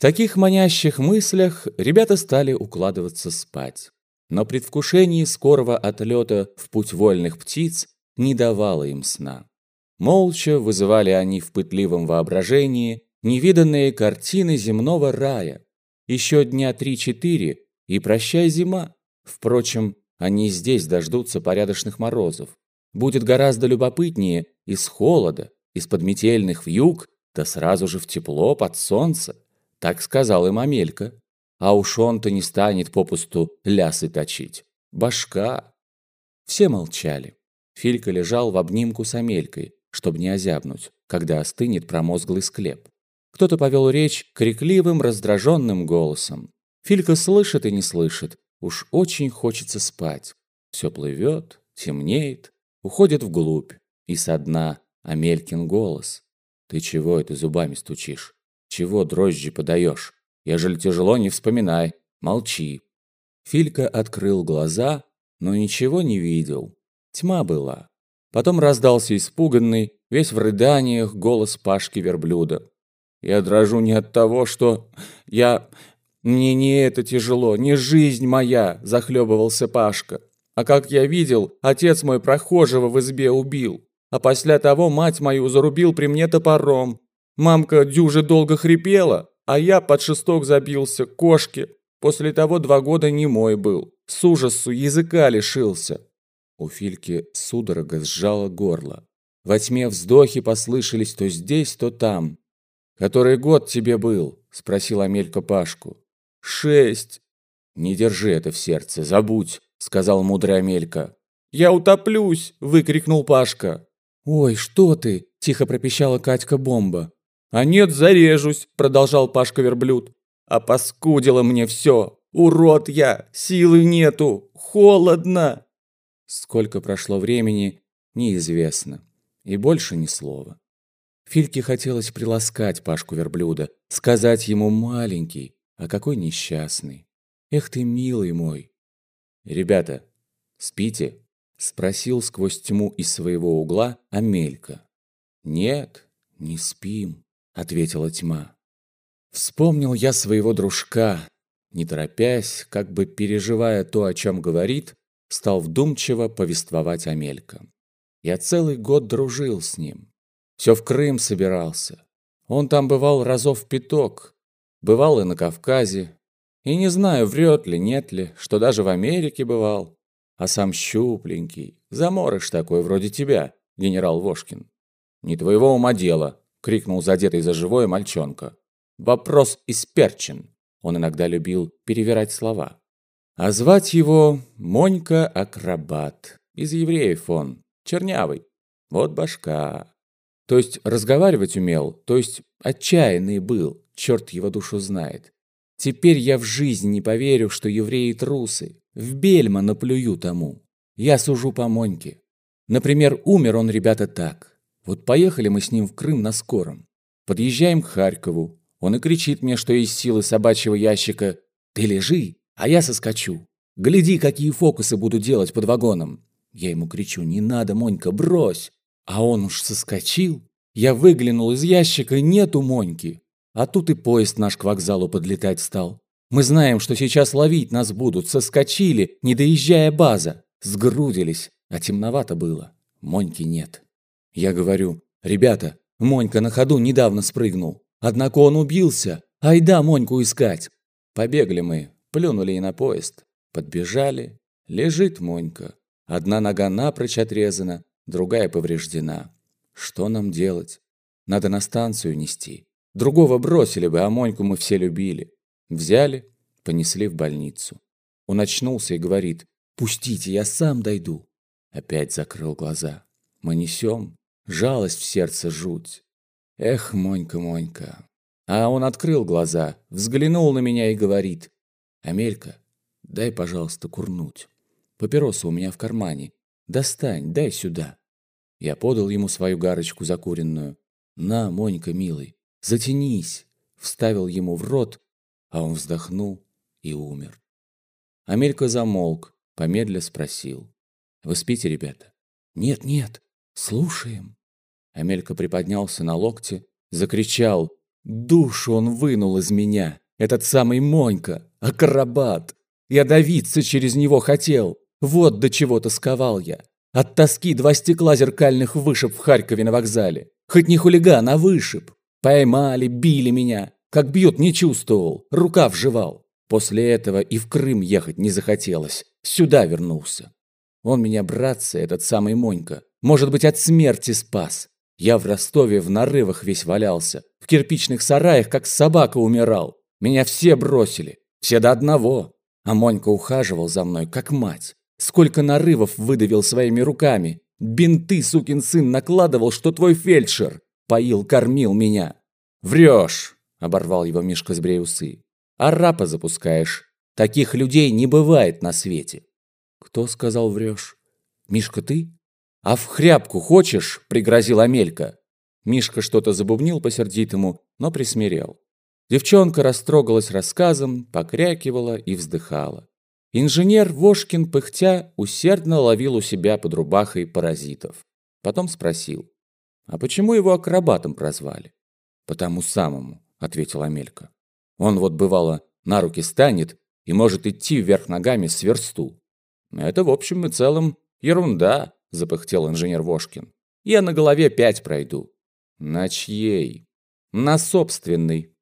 Таких манящих мыслях ребята стали укладываться спать. Но предвкушение скорого отлета в путь вольных птиц не давало им сна. Молча вызывали они в пытливом воображении невиданные картины земного рая. Еще дня три-четыре, и прощай зима. Впрочем, они здесь дождутся порядочных морозов. Будет гораздо любопытнее из холода, из-под метельных вьюг, да сразу же в тепло, под солнце. Так сказал им Амелька. А уж он-то не станет попусту лясы точить. Башка. Все молчали. Филька лежал в обнимку с Амелькой, чтобы не озябнуть, когда остынет промозглый склеп. Кто-то повел речь крикливым, раздраженным голосом. Филька слышит и не слышит. Уж очень хочется спать. Все плывет, темнеет, уходит вглубь. И со дна Амелькин голос. «Ты чего это зубами стучишь? Чего дрожжи подаешь? Ежели тяжело, не вспоминай. Молчи». Филька открыл глаза, но ничего не видел. Тьма была. Потом раздался испуганный, весь в рыданиях, голос Пашки верблюда. «Я дрожу не от того, что... Я... Мне не это тяжело, не жизнь моя!» – захлебывался Пашка. «А как я видел, отец мой прохожего в избе убил. А после того мать мою зарубил при мне топором. Мамка дюже долго хрипела, а я под шесток забился, кошки. После того два года не мой был. С ужасу языка лишился. У Фильки судорога сжала горло. Во тьме вздохи послышались то здесь, то там. «Который год тебе был?» – спросил Амелька Пашку. «Шесть». «Не держи это в сердце, забудь», – сказал мудрый Амелька. «Я утоплюсь!» – выкрикнул Пашка. «Ой, что ты!» – тихо пропищала Катька-бомба. «А нет, зарежусь!» – продолжал Пашка-верблюд. «А паскудило мне все! Урод я! Силы нету! Холодно!» Сколько прошло времени, неизвестно. И больше ни слова. Фильке хотелось приласкать Пашку-верблюда, сказать ему «маленький», а какой несчастный. Эх ты, милый мой. «Ребята, спите?» – спросил сквозь тьму из своего угла Амелька. «Нет, не спим», – ответила тьма. Вспомнил я своего дружка, не торопясь, как бы переживая то, о чем говорит, стал вдумчиво повествовать Амелька. Я целый год дружил с ним. Все в Крым собирался. Он там бывал разов пяток. Бывал и на Кавказе. И не знаю, врет ли, нет ли, что даже в Америке бывал. А сам щупленький, заморыш такой, вроде тебя, генерал Вошкин. «Не твоего ума дело!» — крикнул задетый за живое мальчонка. «Вопрос исперчен!» Он иногда любил перевирать слова. А звать его Монька-акробат. Из евреев он. Чернявый. Вот башка. То есть разговаривать умел, то есть отчаянный был, черт его душу знает. Теперь я в жизни не поверю, что евреи трусы. В бельма наплюю тому. Я сужу по Моньке. Например, умер он, ребята, так. Вот поехали мы с ним в Крым на скором. Подъезжаем к Харькову. Он и кричит мне, что из силы собачьего ящика «Ты лежи, а я соскочу. Гляди, какие фокусы буду делать под вагоном. Я ему кричу, не надо, Монька, брось. А он уж соскочил. Я выглянул из ящика, нету Моньки. А тут и поезд наш к вокзалу подлетать стал. Мы знаем, что сейчас ловить нас будут. Соскочили, не доезжая база. Сгрудились, а темновато было. Моньки нет. Я говорю, ребята, Монька на ходу недавно спрыгнул. Однако он убился. Айда Моньку искать. Побегли мы, Плюнули и на поезд. Подбежали. Лежит Монька. Одна нога напрочь отрезана, другая повреждена. Что нам делать? Надо на станцию нести. Другого бросили бы, а Моньку мы все любили. Взяли, понесли в больницу. Он очнулся и говорит, «Пустите, я сам дойду». Опять закрыл глаза. Мы несем. Жалость в сердце жуть. Эх, Монька, Монька. А он открыл глаза, взглянул на меня и говорит, «Амелька, дай, пожалуйста, курнуть. Папироса у меня в кармане. Достань, дай сюда». Я подал ему свою гарочку закуренную. «На, Монька, милый, затянись!» Вставил ему в рот, а он вздохнул и умер. Амелька замолк, помедля спросил. «Вы спите, ребята?» «Нет, нет, слушаем». Амелька приподнялся на локте, закричал. Душу он вынул из меня, этот самый Монька, акробат. Я давиться через него хотел. Вот до чего тосковал я. От тоски два стекла зеркальных вышиб в Харькове на вокзале. Хоть не хулиган, а вышиб. Поймали, били меня. Как бьют, не чувствовал. Рука вживал. После этого и в Крым ехать не захотелось. Сюда вернулся. Он меня, братцы, этот самый Монька, может быть, от смерти спас. Я в Ростове в нарывах весь валялся. В кирпичных сараях, как собака, умирал. Меня все бросили. Все до одного. А Монька ухаживал за мной, как мать. Сколько нарывов выдавил своими руками. Бинты, сукин сын, накладывал, что твой фельдшер. Поил, кормил меня. Врешь, оборвал его Мишка с усы. Арапа запускаешь. Таких людей не бывает на свете. Кто сказал врешь? Мишка, ты? А в хряпку хочешь? Пригрозил Амелька. Мишка что-то забубнил по-сердитому, но присмирел. Девчонка растрогалась рассказом, покрякивала и вздыхала. Инженер Вошкин, пыхтя, усердно ловил у себя под рубахой паразитов. Потом спросил, а почему его акробатом прозвали? «По тому самому», — ответил Амелька. «Он вот, бывало, на руки станет и может идти вверх ногами с версту». «Это, в общем и целом, ерунда», — запыхтел инженер Вошкин. «Я на голове пять пройду». «На чьей?» «На собственной»,